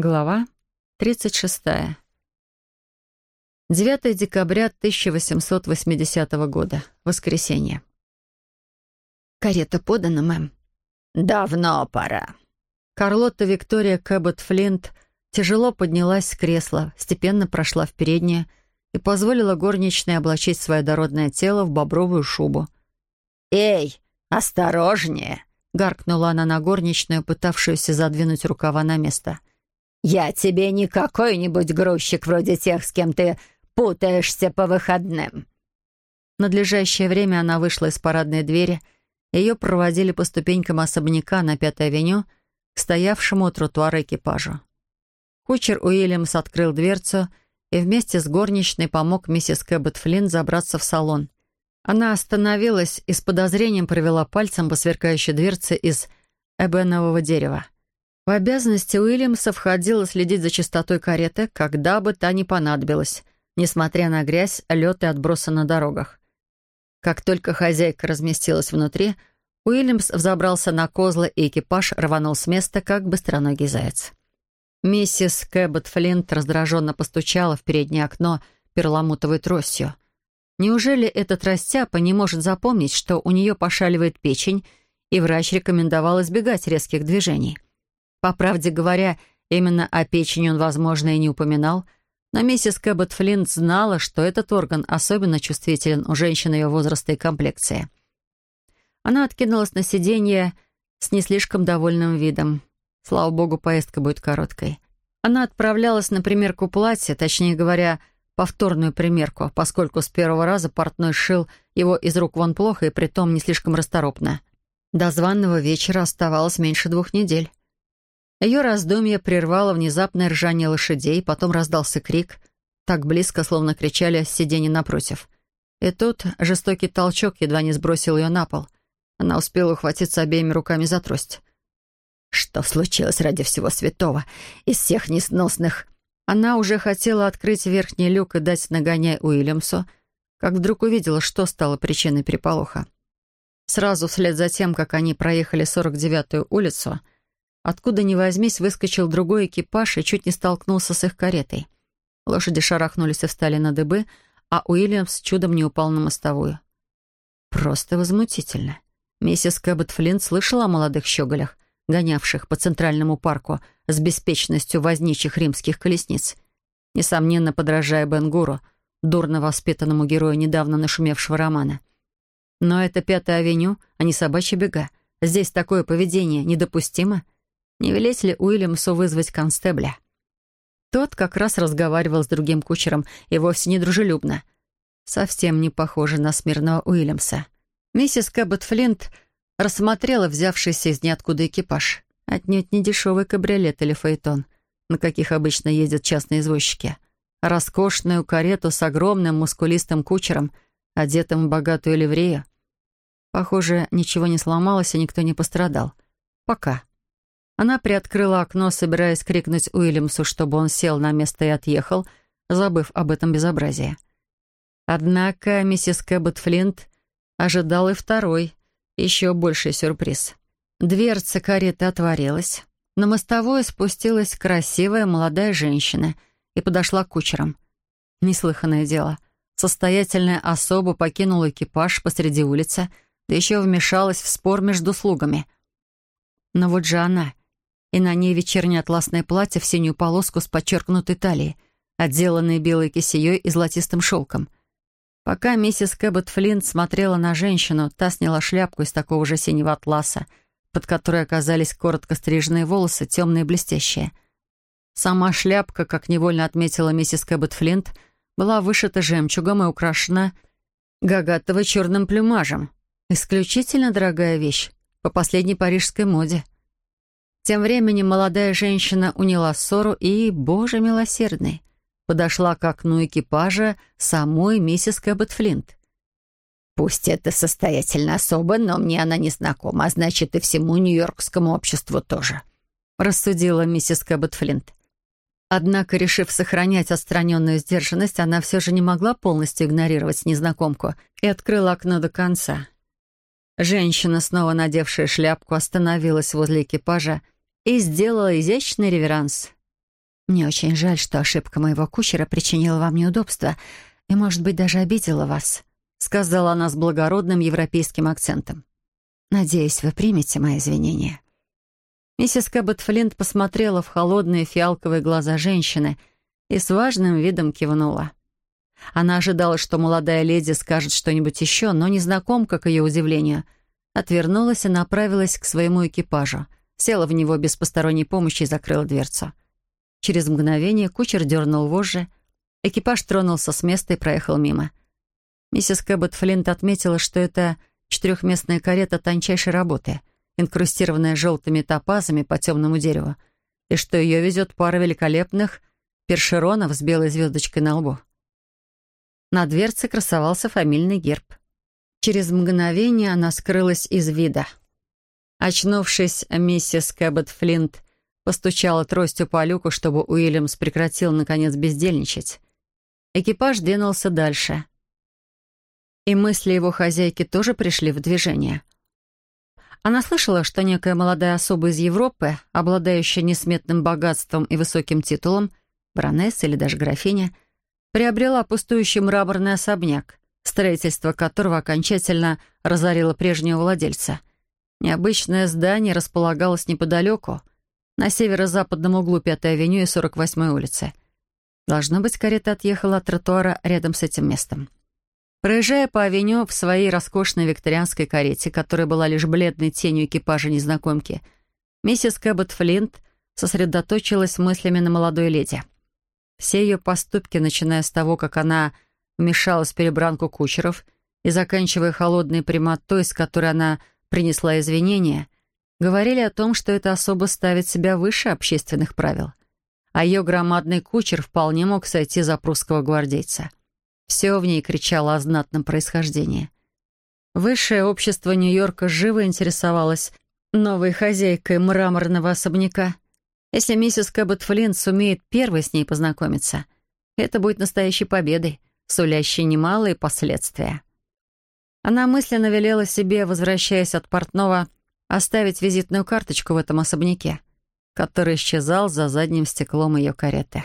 Глава 36. 9 декабря 1880 года. Воскресенье. «Карета подана, мэм». «Давно пора». Карлотта Виктория Кэббот Флинт тяжело поднялась с кресла, степенно прошла в переднее и позволила горничной облачить свое дородное тело в бобровую шубу. «Эй, осторожнее!» — гаркнула она на горничную, пытавшуюся задвинуть рукава на место. «Я тебе не какой-нибудь грузчик вроде тех, с кем ты путаешься по выходным». В надлежащее время она вышла из парадной двери, ее проводили по ступенькам особняка на Пятой авеню стоявшему у тротуара экипажу. Кучер Уильямс открыл дверцу и вместе с горничной помог миссис Кэббет Флинн забраться в салон. Она остановилась и с подозрением провела пальцем по сверкающей дверце из эбенового дерева. В обязанности Уильямса входило следить за чистотой кареты, когда бы та ни понадобилась, несмотря на грязь, лед и отбросы на дорогах. Как только хозяйка разместилась внутри, Уильямс взобрался на козлы, и экипаж рванул с места, как быстроногий заяц. Миссис Кэббот Флинт раздраженно постучала в переднее окно перламутровой тростью. Неужели этот растяпа не может запомнить, что у нее пошаливает печень, и врач рекомендовал избегать резких движений? По правде говоря, именно о печени он, возможно, и не упоминал, но миссис Кэббот Флинт знала, что этот орган особенно чувствителен у женщин ее возраста и комплекции. Она откинулась на сиденье с не слишком довольным видом. Слава богу, поездка будет короткой. Она отправлялась на примерку платья, точнее говоря, повторную примерку, поскольку с первого раза портной сшил его из рук вон плохо и притом не слишком расторопно. До званного вечера оставалось меньше двух недель. Ее раздумье прервало внезапное ржание лошадей, потом раздался крик, так близко, словно кричали с сиденья напротив. И тут жестокий толчок едва не сбросил ее на пол. Она успела ухватиться обеими руками за трость. «Что случилось ради всего святого? Из всех несносных...» Она уже хотела открыть верхний люк и дать нагоняй Уильямсу, как вдруг увидела, что стало причиной переполоха. Сразу вслед за тем, как они проехали 49-ю улицу, Откуда ни возьмись, выскочил другой экипаж и чуть не столкнулся с их каретой. Лошади шарахнулись и встали на дыбы, а Уильямс чудом не упал на мостовую. Просто возмутительно. Миссис Кэббет Флинт слышала о молодых щеголях, гонявших по центральному парку с беспечностью возничих римских колесниц. Несомненно, подражая Бенгуру, дурно воспитанному герою недавно нашумевшего романа. Но это Пятая авеню, а не собачьи бега. Здесь такое поведение недопустимо — не велеть ли Уильямсу вызвать констебля? Тот как раз разговаривал с другим кучером и вовсе не дружелюбно. Совсем не похоже на смирного Уильямса. Миссис Кэббет Флинт рассмотрела взявшийся из ниоткуда экипаж. Отнюдь не дешевый кабриолет или фаэтон, на каких обычно ездят частные извозчики. роскошную карету с огромным мускулистым кучером, одетым в богатую ливрею. Похоже, ничего не сломалось и никто не пострадал. Пока. Она приоткрыла окно, собираясь крикнуть Уильямсу, чтобы он сел на место и отъехал, забыв об этом безобразии. Однако миссис Кэббет Флинт ожидал и второй, еще больший сюрприз. Дверца кареты отворилась. На мостовую спустилась красивая молодая женщина и подошла к кучерам. Неслыханное дело. Состоятельная особа покинула экипаж посреди улицы, да еще вмешалась в спор между слугами. Но вот же она, и на ней вечернее атласное платье в синюю полоску с подчеркнутой талией, отделанной белой кисеей и золотистым шелком. Пока миссис Кэббет Флинт смотрела на женщину, та сняла шляпку из такого же синего атласа, под которой оказались коротко стриженные волосы, темные и блестящие. Сама шляпка, как невольно отметила миссис Кэббет Флинт, была вышита жемчугом и украшена гагатово черным плюмажем. Исключительно дорогая вещь, по последней парижской моде — тем временем молодая женщина уняла ссору и, боже милосердный, подошла к окну экипажа самой миссис Кэббет Флинт. «Пусть это состоятельная особа, но мне она не знакома, а значит, и всему нью-йоркскому обществу тоже», рассудила миссис Кэббет Флинт. Однако, решив сохранять отстраненную сдержанность, она все же не могла полностью игнорировать незнакомку и открыла окно до конца. Женщина, снова надевшая шляпку, остановилась возле экипажа и сделала изящный реверанс. «Мне очень жаль, что ошибка моего кучера причинила вам неудобства и, может быть, даже обидела вас», сказала она с благородным европейским акцентом. «Надеюсь, вы примете мои извинения». Миссис Кэббет Флинт посмотрела в холодные фиалковые глаза женщины и с важным видом кивнула. Она ожидала, что молодая леди скажет что-нибудь еще, но незнакомка, к ее удивлению, отвернулась и направилась к своему экипажу, села в него без посторонней помощи и закрыла дверцу. Через мгновение кучер дернул вожжи, экипаж тронулся с места и проехал мимо. Миссис Кэббет Флинт отметила, что это четырехместная карета тончайшей работы, инкрустированная желтыми топазами по темному дереву, и что ее везет пара великолепных першеронов с белой звездочкой на лбу. На дверце красовался фамильный герб. Через мгновение она скрылась из вида. Очнувшись, миссис Кэббет Флинт постучала тростью по люку, чтобы Уильямс прекратил, наконец, бездельничать. Экипаж двинулся дальше. И мысли его хозяйки тоже пришли в движение. Она слышала, что некая молодая особа из Европы, обладающая несметным богатством и высоким титулом, баронесса или даже графиня, приобрела пустующий мраморный особняк, строительство которого окончательно разорило прежнего владельца. Необычное здание располагалось неподалеку, на северо-западном углу 5-й авеню и 48-й улицы. Должно быть, карета отъехала от тротуара рядом с этим местом. Проезжая по авеню в своей роскошной викторианской карете, которая была лишь бледной тенью экипажа незнакомки, миссис Кэббет Флинт сосредоточилась мыслями на молодой леди. Все ее поступки, начиная с того, как она вмешалась в перебранку кучеров и заканчивая холодной прямотой, с которой она принесла извинения — говорили о том, что эта особа ставит себя выше общественных правил. А ее громадный кучер вполне мог сойти за прусского гвардейца. Все в ней кричало о знатном происхождении. Высшее общество Нью-Йорка живо интересовалось новой хозяйкой мраморного особняка. Если миссис Кэббет Флинн сумеет первой с ней познакомиться, это будет настоящей победой, сулящей немалые последствия. Она мысленно велела себе, возвращаясь от портного, оставить визитную карточку в этом особняке, который исчезал за задним стеклом ее кареты.